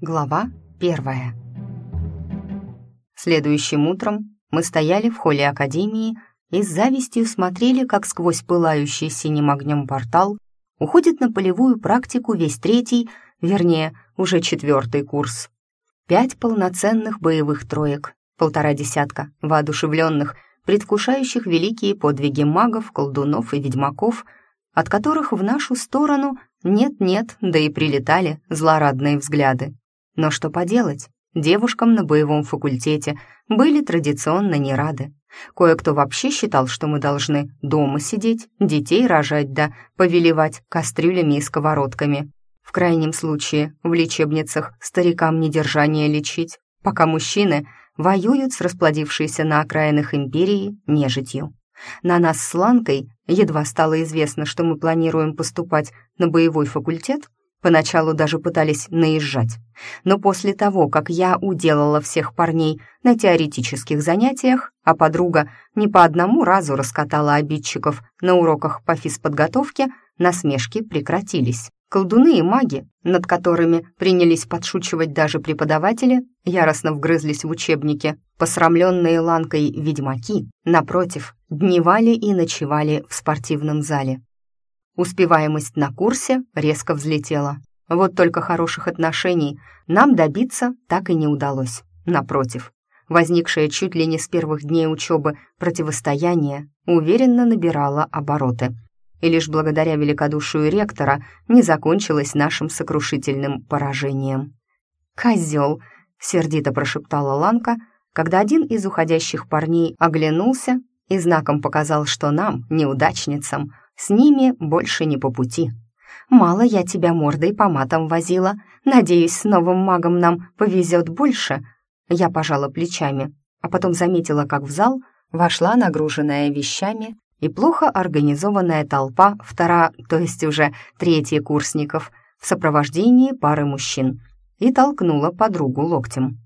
Глава первая. Следующим утром мы стояли в холле Академии и с завистью смотрели, как сквозь пылающий синим огнем портал уходит на полевую практику весь третий, вернее, уже четвертый курс. Пять полноценных боевых троек, полтора десятка воодушевленных, предвкушающих великие подвиги магов, колдунов и ведьмаков, от которых в нашу сторону нет-нет, да и прилетали злорадные взгляды. Но что поделать, девушкам на боевом факультете были традиционно не рады. Кое-кто вообще считал, что мы должны дома сидеть, детей рожать да повелевать кастрюлями и сковородками. В крайнем случае в лечебницах старикам недержание лечить, пока мужчины воюют с расплодившейся на окраинах империи нежитью. На нас с Ланкой едва стало известно, что мы планируем поступать на боевой факультет, Поначалу даже пытались наезжать. Но после того, как я уделала всех парней на теоретических занятиях, а подруга не по одному разу раскатала обидчиков на уроках по физподготовке, насмешки прекратились. Колдуны и маги, над которыми принялись подшучивать даже преподаватели, яростно вгрызлись в учебники. Посрамленные ланкой ведьмаки, напротив, дневали и ночевали в спортивном зале. Успеваемость на курсе резко взлетела. Вот только хороших отношений нам добиться так и не удалось. Напротив, возникшее чуть ли не с первых дней учебы противостояние уверенно набирало обороты. И лишь благодаря великодушию ректора не закончилось нашим сокрушительным поражением. «Козел!» — сердито прошептала Ланка, когда один из уходящих парней оглянулся и знаком показал, что нам, неудачницам, с ними больше не по пути. Мало я тебя мордой по матам возила. Надеюсь, с новым магом нам повезет больше. Я пожала плечами, а потом заметила, как в зал вошла нагруженная вещами и плохо организованная толпа втора, то есть уже третьих курсников, в сопровождении пары мужчин, и толкнула подругу локтем.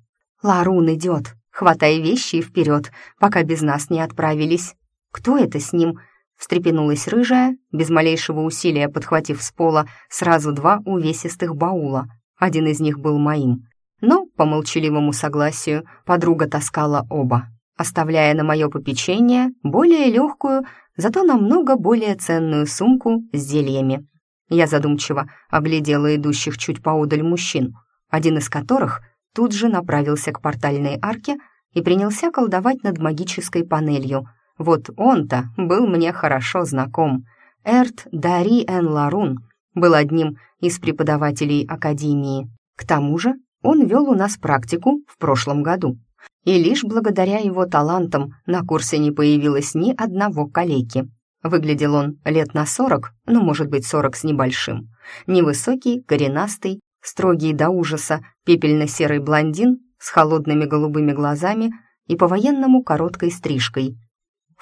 «Ларун идет, хватай вещи и вперед, пока без нас не отправились. Кто это с ним?» Встрепенулась рыжая, без малейшего усилия подхватив с пола сразу два увесистых баула. Один из них был моим. Но, по молчаливому согласию, подруга таскала оба, оставляя на мое попечение более легкую, зато намного более ценную сумку с зельями. Я задумчиво оглядела идущих чуть поодаль мужчин, один из которых тут же направился к портальной арке и принялся колдовать над магической панелью — вот он-то был мне хорошо знаком. Эрт Дари Эн Ларун был одним из преподавателей Академии. К тому же он вел у нас практику в прошлом году. И лишь благодаря его талантам на курсе не появилось ни одного калеки. Выглядел он лет на сорок, ну, может быть, сорок с небольшим. Невысокий, коренастый, строгий до ужаса, пепельно-серый блондин с холодными голубыми глазами и по-военному короткой стрижкой,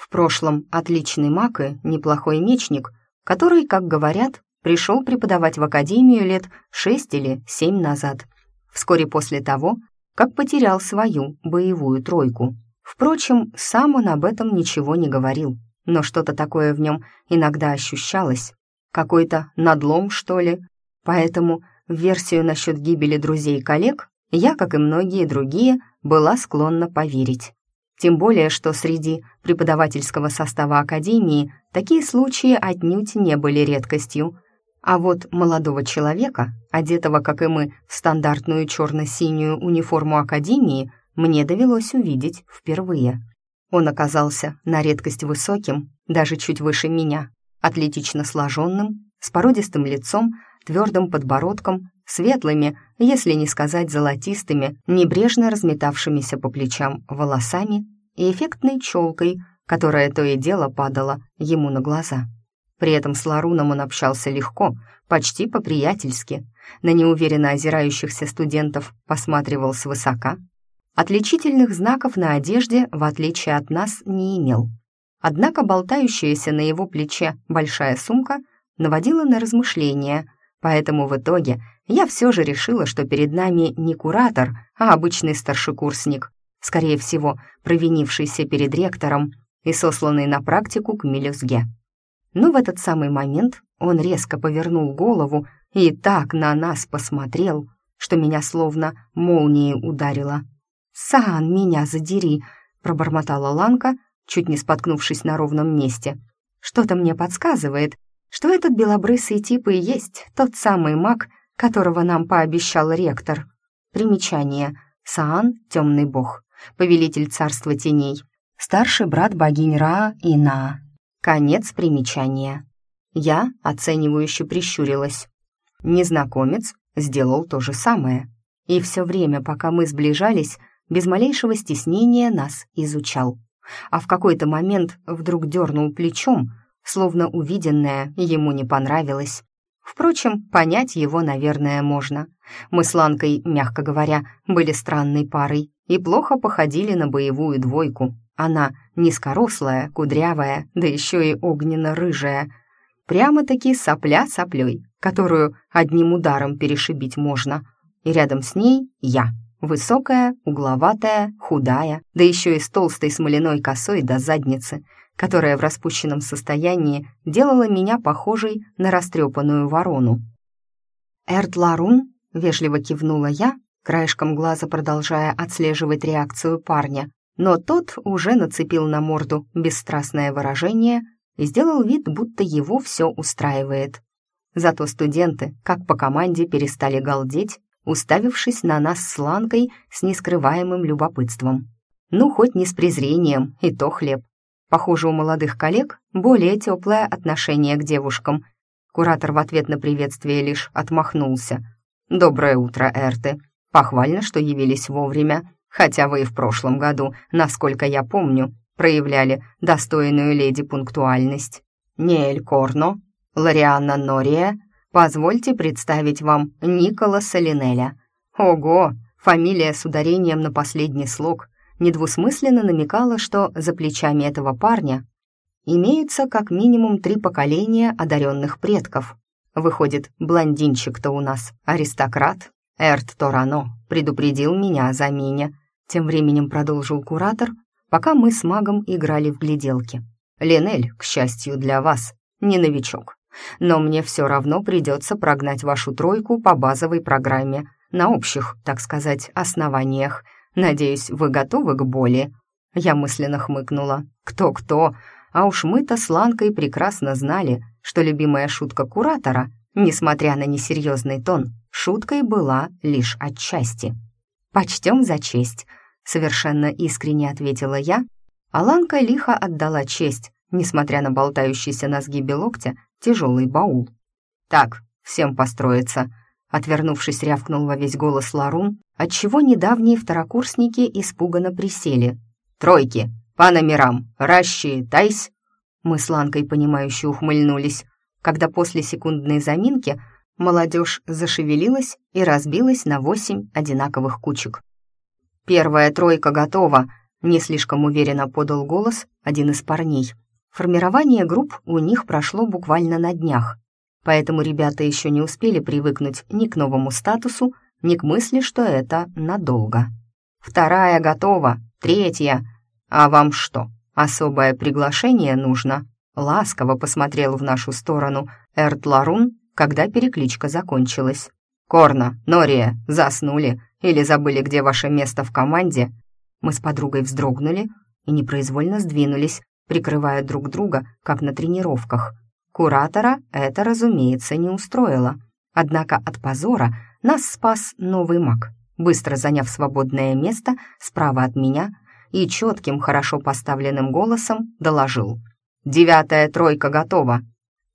в прошлом отличный маг и неплохой мечник, который, как говорят, пришел преподавать в академию лет шесть или семь назад, вскоре после того, как потерял свою боевую тройку. Впрочем, сам он об этом ничего не говорил, но что-то такое в нем иногда ощущалось, какой-то надлом, что ли. Поэтому в версию насчет гибели друзей и коллег я, как и многие другие, была склонна поверить. Тем более, что среди преподавательского состава Академии такие случаи отнюдь не были редкостью. А вот молодого человека, одетого, как и мы, в стандартную черно-синюю униформу Академии, мне довелось увидеть впервые. Он оказался на редкость высоким, даже чуть выше меня, атлетично сложенным, с породистым лицом, твердым подбородком, светлыми, если не сказать золотистыми, небрежно разметавшимися по плечам волосами и эффектной челкой, которая то и дело падала ему на глаза. При этом с Ларуном он общался легко, почти по-приятельски, на неуверенно озирающихся студентов посматривал свысока. Отличительных знаков на одежде, в отличие от нас, не имел. Однако болтающаяся на его плече большая сумка наводила на размышления, поэтому в итоге я все же решила, что перед нами не куратор, а обычный старшекурсник, скорее всего, провинившийся перед ректором и сосланный на практику к мелюзге. Но в этот самый момент он резко повернул голову и так на нас посмотрел, что меня словно молнией ударило. «Сан, меня задери!» — пробормотала Ланка, чуть не споткнувшись на ровном месте. «Что-то мне подсказывает, что этот белобрысый тип и есть тот самый маг, которого нам пообещал ректор. Примечание. Саан — темный бог, повелитель царства теней, старший брат богинь Ра и На. Конец примечания. Я оценивающе прищурилась. Незнакомец сделал то же самое. И все время, пока мы сближались, без малейшего стеснения нас изучал. А в какой-то момент вдруг дернул плечом, словно увиденное ему не понравилось. Впрочем, понять его, наверное, можно. Мы с Ланкой, мягко говоря, были странной парой и плохо походили на боевую двойку. Она низкорослая, кудрявая, да еще и огненно-рыжая. Прямо-таки сопля соплей, которую одним ударом перешибить можно. И рядом с ней я, высокая, угловатая, худая, да еще и с толстой смоляной косой до задницы, которая в распущенном состоянии делала меня похожей на растрепанную ворону. «Эрт Ларун?» — вежливо кивнула я, краешком глаза продолжая отслеживать реакцию парня, но тот уже нацепил на морду бесстрастное выражение и сделал вид, будто его все устраивает. Зато студенты, как по команде, перестали галдеть, уставившись на нас с Ланкой с нескрываемым любопытством. Ну, хоть не с презрением, и то хлеб. Похоже, у молодых коллег более теплое отношение к девушкам. Куратор в ответ на приветствие лишь отмахнулся. «Доброе утро, Эрты. Похвально, что явились вовремя, хотя вы и в прошлом году, насколько я помню, проявляли достойную леди пунктуальность. Неэль Корно, Лорианна Нория, позвольте представить вам Николаса Линеля. Ого, фамилия с ударением на последний слог недвусмысленно намекала, что за плечами этого парня имеется как минимум три поколения одаренных предков. Выходит, блондинчик-то у нас аристократ. Эрт Торано предупредил меня о замене. Тем временем продолжил куратор, пока мы с магом играли в гляделки. Ленель, к счастью для вас, не новичок. Но мне все равно придется прогнать вашу тройку по базовой программе, на общих, так сказать, основаниях. Надеюсь, вы готовы к боли?» Я мысленно хмыкнула. «Кто-кто? А уж мы-то с Ланкой прекрасно знали, что любимая шутка куратора, несмотря на несерьезный тон, шуткой была лишь отчасти. «Почтем за честь», — совершенно искренне ответила я, а Ланка лихо отдала честь, несмотря на болтающийся на сгибе локтя тяжелый баул. «Так, всем построиться», — отвернувшись, рявкнул во весь голос Ларун, отчего недавние второкурсники испуганно присели. «Тройки! По номерам! Рассчитайсь!» Мы с Ланкой, понимающе ухмыльнулись, когда после секундной заминки молодежь зашевелилась и разбилась на восемь одинаковых кучек. «Первая тройка готова!» — не слишком уверенно подал голос один из парней. Формирование групп у них прошло буквально на днях, поэтому ребята еще не успели привыкнуть ни к новому статусу, ни к мысли, что это надолго. «Вторая готова, третья. А вам что, особое приглашение нужно?» Ласково посмотрел в нашу сторону Эрт Ларун, когда перекличка закончилась. «Корна, Нория, заснули или забыли, где ваше место в команде?» Мы с подругой вздрогнули и непроизвольно сдвинулись, прикрывая друг друга, как на тренировках. Куратора это, разумеется, не устроило. Однако от позора нас спас новый маг, быстро заняв свободное место справа от меня и четким, хорошо поставленным голосом доложил. «Девятая тройка готова!»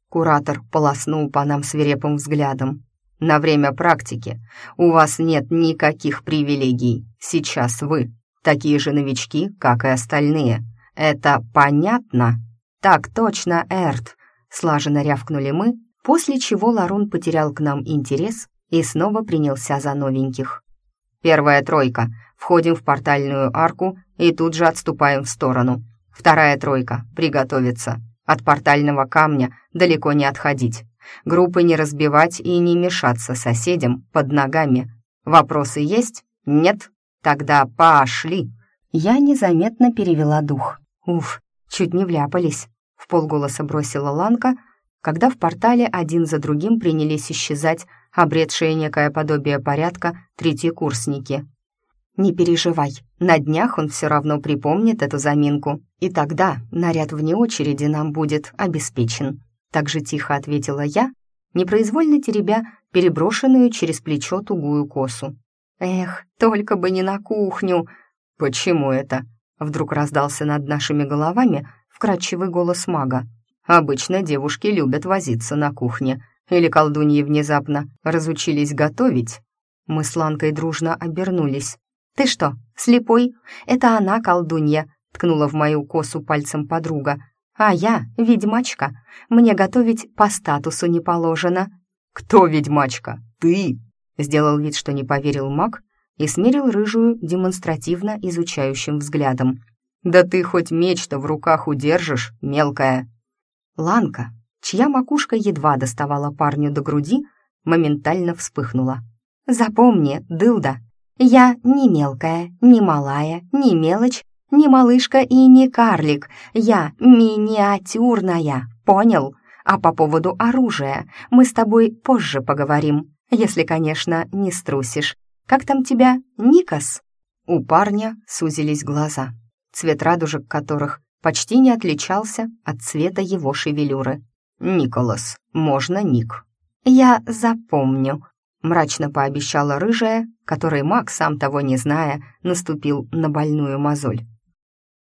Куратор полоснул по нам свирепым взглядом. «На время практики у вас нет никаких привилегий. Сейчас вы такие же новички, как и остальные. «Это понятно?» «Так точно, Эрт», — слаженно рявкнули мы, после чего Ларун потерял к нам интерес и снова принялся за новеньких. «Первая тройка. Входим в портальную арку и тут же отступаем в сторону. Вторая тройка. Приготовиться. От портального камня далеко не отходить. Группы не разбивать и не мешаться соседям под ногами. Вопросы есть? Нет? Тогда пошли!» Я незаметно перевела дух. «Уф, чуть не вляпались», — в полголоса бросила Ланка, когда в портале один за другим принялись исчезать обретшие некое подобие порядка третьекурсники. «Не переживай, на днях он все равно припомнит эту заминку, и тогда наряд вне очереди нам будет обеспечен», так же тихо ответила я, непроизвольно теребя переброшенную через плечо тугую косу. «Эх, только бы не на кухню!» «Почему это?» Вдруг раздался над нашими головами вкрадчивый голос мага. «Обычно девушки любят возиться на кухне. Или колдуньи внезапно разучились готовить?» Мы с Ланкой дружно обернулись. «Ты что, слепой? Это она колдунья!» ткнула в мою косу пальцем подруга. «А я ведьмачка. Мне готовить по статусу не положено». «Кто ведьмачка? Ты?» Сделал вид, что не поверил маг и смерил рыжую демонстративно изучающим взглядом. «Да ты хоть меч-то в руках удержишь, мелкая!» Ланка, чья макушка едва доставала парню до груди, моментально вспыхнула. «Запомни, дылда, я не мелкая, не малая, не мелочь, не малышка и не карлик, я миниатюрная, понял? А по поводу оружия мы с тобой позже поговорим, если, конечно, не струсишь. Как там тебя, Никас?» У парня сузились глаза, цвет радужек которых почти не отличался от цвета его шевелюры. «Николас, можно Ник». «Я запомню», — мрачно пообещала рыжая, которой маг, сам того не зная, наступил на больную мозоль.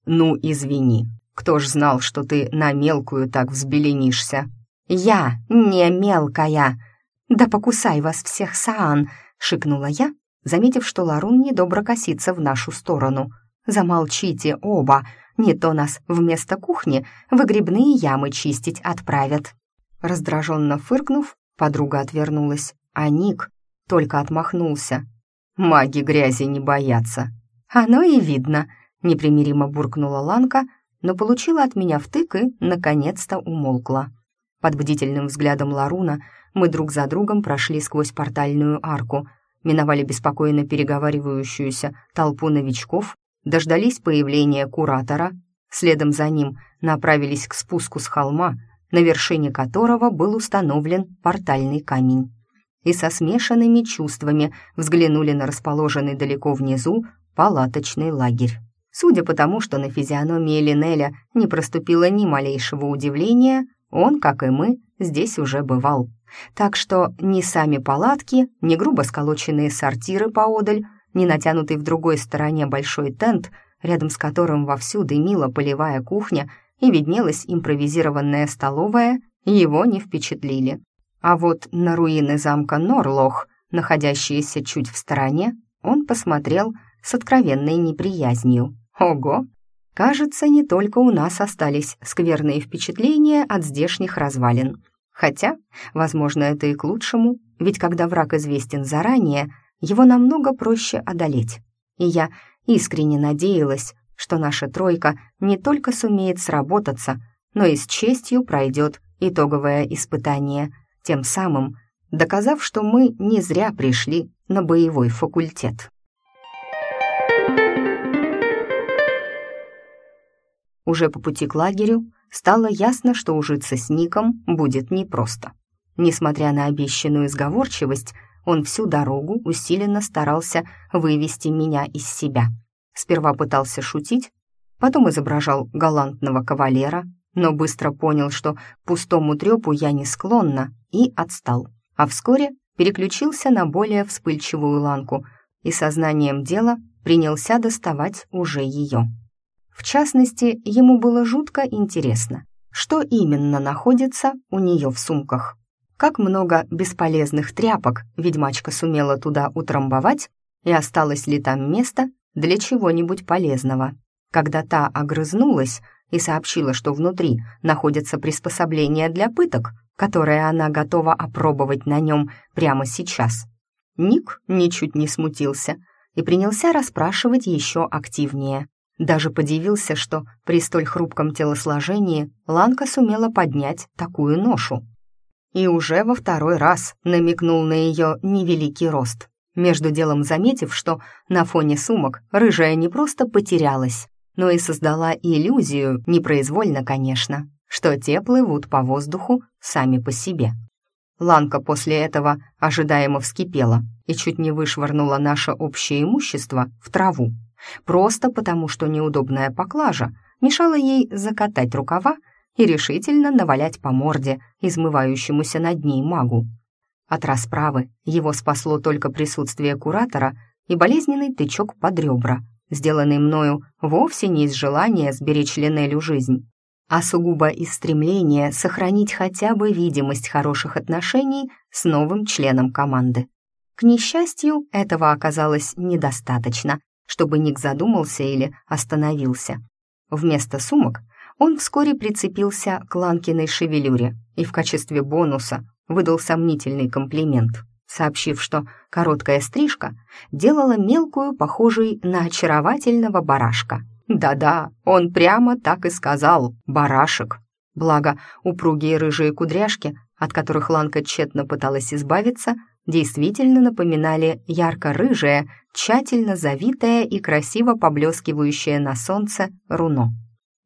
«Ну, извини, кто ж знал, что ты на мелкую так взбеленишься?» «Я не мелкая!» «Да покусай вас всех, Саан!» — шикнула я, заметив, что Ларун недобро косится в нашу сторону. «Замолчите оба, не то нас вместо кухни выгребные ямы чистить отправят». Раздраженно фыркнув, подруга отвернулась, а Ник только отмахнулся. «Маги грязи не боятся». «Оно и видно», — непримиримо буркнула Ланка, но получила от меня втык и, наконец-то, умолкла. Под бдительным взглядом Ларуна мы друг за другом прошли сквозь портальную арку — миновали беспокойно переговаривающуюся толпу новичков, дождались появления куратора, следом за ним направились к спуску с холма, на вершине которого был установлен портальный камень. И со смешанными чувствами взглянули на расположенный далеко внизу палаточный лагерь. Судя по тому, что на физиономии Линеля не проступило ни малейшего удивления, он, как и мы, здесь уже бывал. Так что ни сами палатки, ни грубо сколоченные сортиры поодаль, ни натянутый в другой стороне большой тент, рядом с которым вовсю дымила полевая кухня и виднелась импровизированная столовая, его не впечатлили. А вот на руины замка Норлох, находящиеся чуть в стороне, он посмотрел с откровенной неприязнью. Ого! Кажется, не только у нас остались скверные впечатления от здешних развалин. Хотя, возможно, это и к лучшему, ведь когда враг известен заранее, его намного проще одолеть. И я искренне надеялась, что наша тройка не только сумеет сработаться, но и с честью пройдет итоговое испытание, тем самым доказав, что мы не зря пришли на боевой факультет. Уже по пути к лагерю стало ясно, что ужиться с Ником будет непросто. Несмотря на обещанную сговорчивость, он всю дорогу усиленно старался вывести меня из себя. Сперва пытался шутить, потом изображал галантного кавалера, но быстро понял, что пустому трепу я не склонна, и отстал. А вскоре переключился на более вспыльчивую ланку и сознанием дела принялся доставать уже ее. В частности, ему было жутко интересно, что именно находится у нее в сумках. Как много бесполезных тряпок ведьмачка сумела туда утрамбовать, и осталось ли там место для чего-нибудь полезного. Когда та огрызнулась и сообщила, что внутри находятся приспособления для пыток, которые она готова опробовать на нем прямо сейчас, Ник ничуть не смутился и принялся расспрашивать еще активнее. Даже подивился, что при столь хрупком телосложении Ланка сумела поднять такую ношу. И уже во второй раз намекнул на ее невеликий рост, между делом заметив, что на фоне сумок рыжая не просто потерялась, но и создала иллюзию, непроизвольно, конечно, что те плывут по воздуху сами по себе. Ланка после этого ожидаемо вскипела и чуть не вышвырнула наше общее имущество в траву, просто потому что неудобная поклажа мешала ей закатать рукава и решительно навалять по морде измывающемуся над ней магу. От расправы его спасло только присутствие куратора и болезненный тычок под ребра, сделанный мною вовсе не из желания сберечь Линелю жизнь, а сугубо из стремления сохранить хотя бы видимость хороших отношений с новым членом команды. К несчастью, этого оказалось недостаточно, чтобы Ник задумался или остановился. Вместо сумок он вскоре прицепился к Ланкиной шевелюре и в качестве бонуса выдал сомнительный комплимент, сообщив, что короткая стрижка делала мелкую, похожей на очаровательного барашка. Да-да, он прямо так и сказал «барашек». Благо, упругие рыжие кудряшки, от которых Ланка тщетно пыталась избавиться, действительно напоминали ярко-рыжее, тщательно завитое и красиво поблескивающее на солнце руно.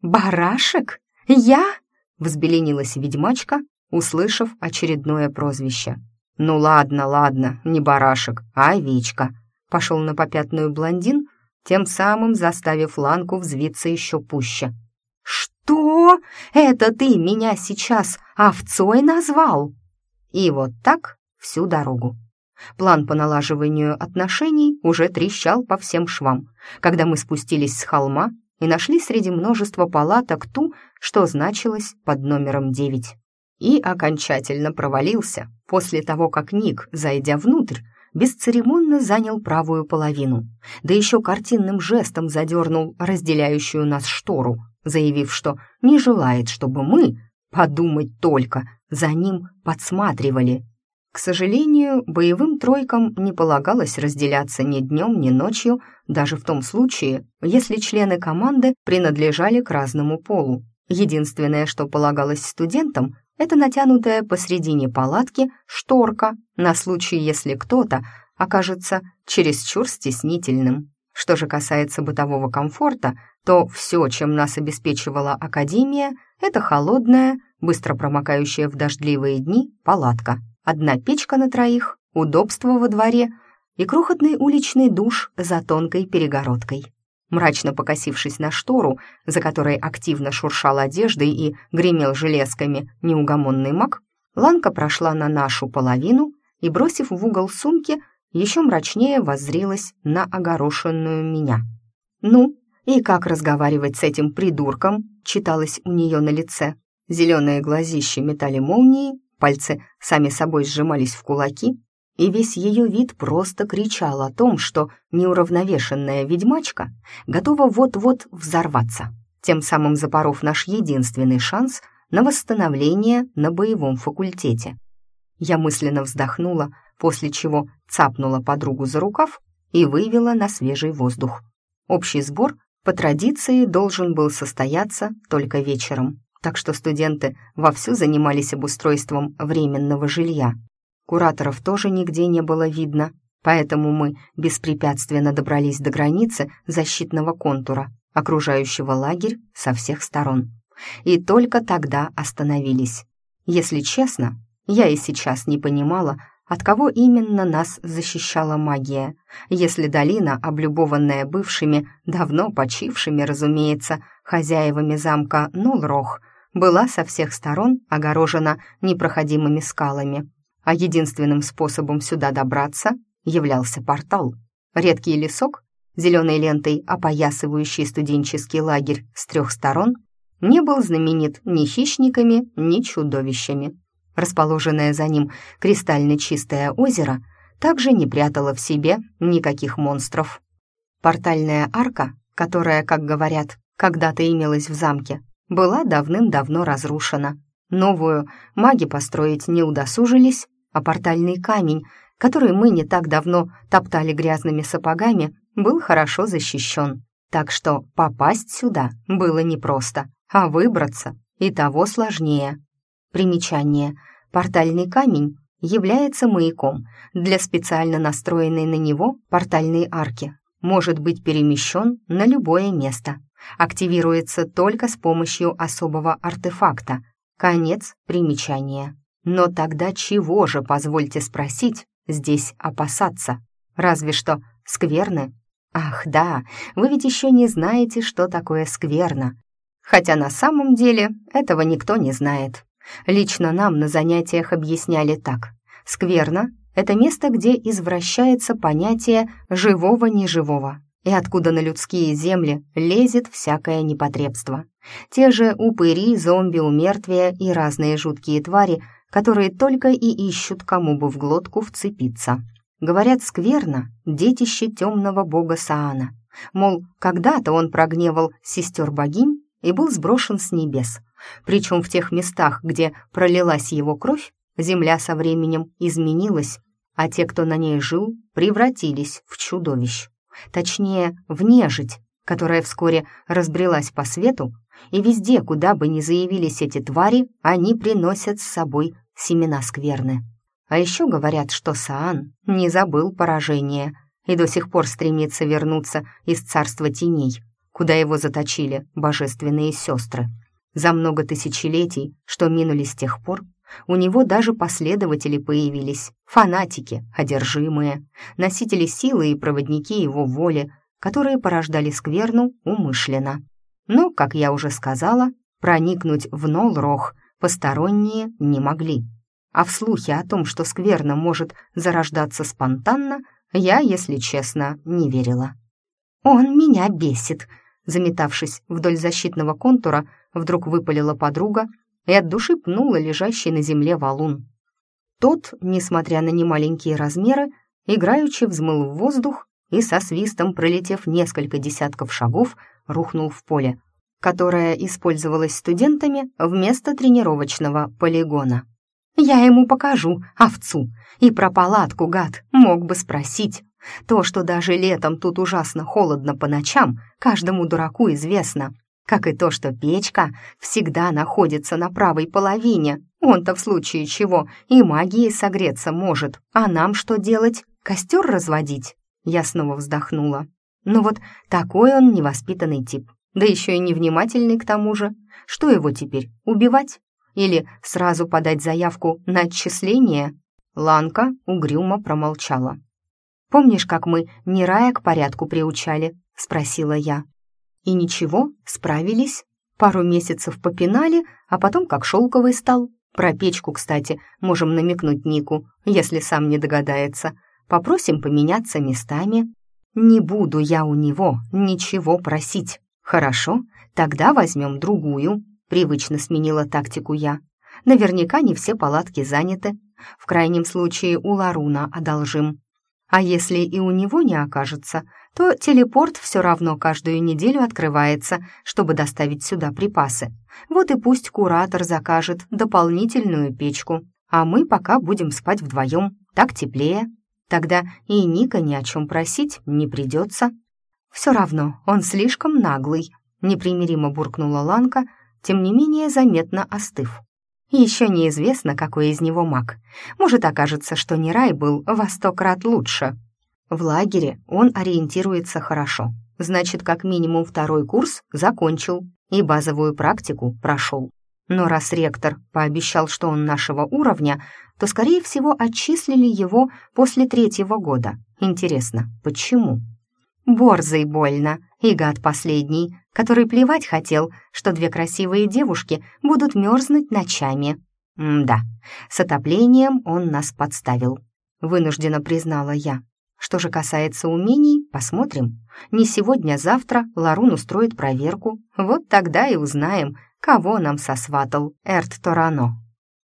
«Барашек? Я?» — взбеленилась ведьмачка, услышав очередное прозвище. «Ну ладно, ладно, не барашек, а овечка», — пошел на попятную блондин, тем самым заставив Ланку взвиться еще пуще. «Что? Это ты меня сейчас овцой назвал?» И вот так всю дорогу. План по налаживанию отношений уже трещал по всем швам, когда мы спустились с холма и нашли среди множества палаток ту, что значилась под номером девять и окончательно провалился после того, как Ник, зайдя внутрь, бесцеремонно занял правую половину, да еще картинным жестом задернул разделяющую нас штору, заявив, что не желает, чтобы мы, подумать только, за ним подсматривали. К сожалению, боевым тройкам не полагалось разделяться ни днем, ни ночью, даже в том случае, если члены команды принадлежали к разному полу. Единственное, что полагалось студентам, это натянутая посредине палатки шторка на случай, если кто-то окажется чересчур стеснительным. Что же касается бытового комфорта, то все, чем нас обеспечивала Академия, это холодная, быстро промокающая в дождливые дни палатка, одна печка на троих, удобство во дворе и крохотный уличный душ за тонкой перегородкой. Мрачно покосившись на штору, за которой активно шуршал одеждой и гремел железками неугомонный маг, Ланка прошла на нашу половину и, бросив в угол сумки, еще мрачнее воззрилась на огорошенную меня. «Ну, и как разговаривать с этим придурком?» читалось у нее на лице. Зеленые глазища метали молнии, пальцы сами собой сжимались в кулаки, и весь ее вид просто кричал о том, что неуравновешенная ведьмачка готова вот-вот взорваться, тем самым запоров наш единственный шанс на восстановление на боевом факультете. Я мысленно вздохнула, после чего цапнула подругу за рукав и вывела на свежий воздух. Общий сбор по традиции должен был состояться только вечером, так что студенты вовсю занимались обустройством временного жилья. Кураторов тоже нигде не было видно, поэтому мы беспрепятственно добрались до границы защитного контура, окружающего лагерь со всех сторон. И только тогда остановились. Если честно, я и сейчас не понимала, от кого именно нас защищала магия, если долина, облюбованная бывшими, давно почившими, разумеется, хозяевами замка Нолрох, была со всех сторон огорожена непроходимыми скалами, а единственным способом сюда добраться являлся портал. Редкий лесок, зеленой лентой опоясывающий студенческий лагерь с трех сторон, не был знаменит ни хищниками, ни чудовищами. Расположенное за ним кристально чистое озеро также не прятало в себе никаких монстров. Портальная арка, которая, как говорят, когда-то имелась в замке, была давным-давно разрушена. Новую маги построить не удосужились, а портальный камень, который мы не так давно топтали грязными сапогами, был хорошо защищен. Так что попасть сюда было непросто, а выбраться и того сложнее. Примечание. Портальный камень является маяком для специально настроенной на него портальной арки. Может быть перемещен на любое место. Активируется только с помощью особого артефакта. Конец примечания. Но тогда чего же, позвольте спросить, здесь опасаться? Разве что скверны? Ах, да, вы ведь еще не знаете, что такое скверно. Хотя на самом деле этого никто не знает. Лично нам на занятиях объясняли так. Скверно — это место, где извращается понятие живого-неживого, и откуда на людские земли лезет всякое непотребство. Те же упыри, зомби, умертвия и разные жуткие твари, которые только и ищут, кому бы в глотку вцепиться. Говорят, скверно детище темного бога Саана. Мол, когда-то он прогневал сестер богинь и был сброшен с небес. Причем в тех местах, где пролилась его кровь, земля со временем изменилась, а те, кто на ней жил, превратились в чудовищ. Точнее, в нежить, которая вскоре разбрелась по свету, и везде, куда бы ни заявились эти твари, они приносят с собой семена скверны. А еще говорят, что Саан не забыл поражение и до сих пор стремится вернуться из царства теней, куда его заточили божественные сестры. За много тысячелетий, что минули с тех пор, у него даже последователи появились, фанатики, одержимые, носители силы и проводники его воли, которые порождали скверну умышленно. Но, как я уже сказала, проникнуть в Нолрох посторонние не могли. А в слухе о том, что скверна может зарождаться спонтанно, я, если честно, не верила. «Он меня бесит», заметавшись вдоль защитного контура, вдруг выпалила подруга и от души пнула лежащий на земле валун. Тот, несмотря на немаленькие размеры, играючи взмыл в воздух и со свистом, пролетев несколько десятков шагов, рухнул в поле, которое использовалось студентами вместо тренировочного полигона. «Я ему покажу, овцу, и про палатку, гад, мог бы спросить. То, что даже летом тут ужасно холодно по ночам, каждому дураку известно, как и то, что печка всегда находится на правой половине. Он-то в случае чего и магией согреться может. А нам что делать? Костер разводить?» Я снова вздохнула. «Ну вот такой он невоспитанный тип. Да еще и невнимательный к тому же. Что его теперь, убивать? Или сразу подать заявку на отчисление?» Ланка угрюмо промолчала. «Помнишь, как мы Нерая к порядку приучали?» — спросила я. И ничего, справились. Пару месяцев попинали, а потом как шелковый стал. Про печку, кстати, можем намекнуть Нику, если сам не догадается. Попросим поменяться местами. Не буду я у него ничего просить. Хорошо, тогда возьмем другую. Привычно сменила тактику я. Наверняка не все палатки заняты. В крайнем случае у Ларуна одолжим. А если и у него не окажется, то телепорт все равно каждую неделю открывается, чтобы доставить сюда припасы. Вот и пусть куратор закажет дополнительную печку, а мы пока будем спать вдвоем, так теплее. Тогда и Ника ни о чем просить не придется. Все равно он слишком наглый, непримиримо буркнула Ланка, тем не менее заметно остыв. Еще неизвестно, какой из него маг. Может, окажется, что Нерай был во сто крат лучше. В лагере он ориентируется хорошо. Значит, как минимум второй курс закончил и базовую практику прошел. Но раз ректор пообещал, что он нашего уровня, то, скорее всего, отчислили его после третьего года. Интересно, почему? Борзый больно, и гад последний, который плевать хотел, что две красивые девушки будут мерзнуть ночами. М да, с отоплением он нас подставил, вынуждена признала я. Что же касается умений, посмотрим. Не сегодня, а Ларун устроит проверку. Вот тогда и узнаем, кого нам сосватал Эрт Торано.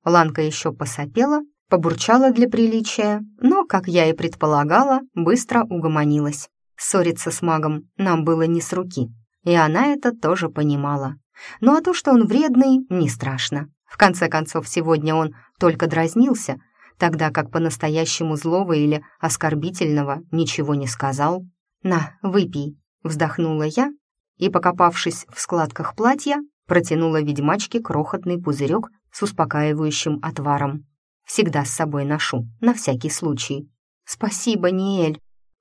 Ланка еще посопела, побурчала для приличия, но, как я и предполагала, быстро угомонилась. Ссориться с магом нам было не с руки, и она это тоже понимала. Ну а то, что он вредный, не страшно. В конце концов, сегодня он только дразнился, тогда как по-настоящему злого или оскорбительного ничего не сказал. «На, выпей», — вздохнула я и, покопавшись в складках платья, протянула ведьмачке крохотный пузырек с успокаивающим отваром. Всегда с собой ношу, на всякий случай. «Спасибо, Ниэль.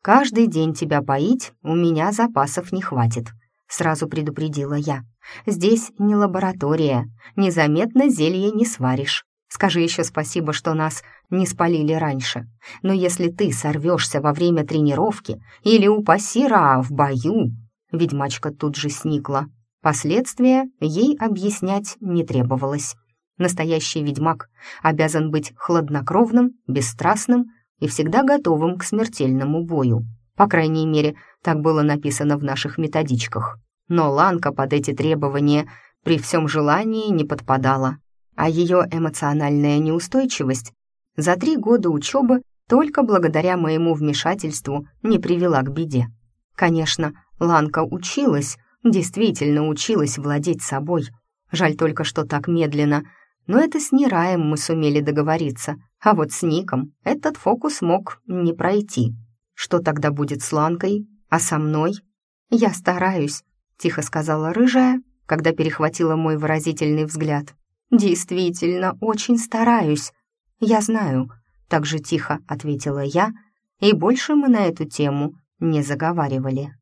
Каждый день тебя поить у меня запасов не хватит», — сразу предупредила я. «Здесь не лаборатория, незаметно зелье не сваришь. Скажи еще спасибо, что нас не спалили раньше. Но если ты сорвешься во время тренировки или упаси Ра в бою...» Ведьмачка тут же сникла. Последствия ей объяснять не требовалось. Настоящий ведьмак обязан быть хладнокровным, бесстрастным и всегда готовым к смертельному бою. По крайней мере, так было написано в наших методичках. Но Ланка под эти требования при всем желании не подпадала а ее эмоциональная неустойчивость за три года учебы только благодаря моему вмешательству не привела к беде. Конечно, Ланка училась, действительно училась владеть собой. Жаль только, что так медленно. Но это с Нираем мы сумели договориться, а вот с Ником этот фокус мог не пройти. Что тогда будет с Ланкой, а со мной? «Я стараюсь», — тихо сказала рыжая, когда перехватила мой выразительный взгляд. «Действительно, очень стараюсь. Я знаю», — так же тихо ответила я, и больше мы на эту тему не заговаривали.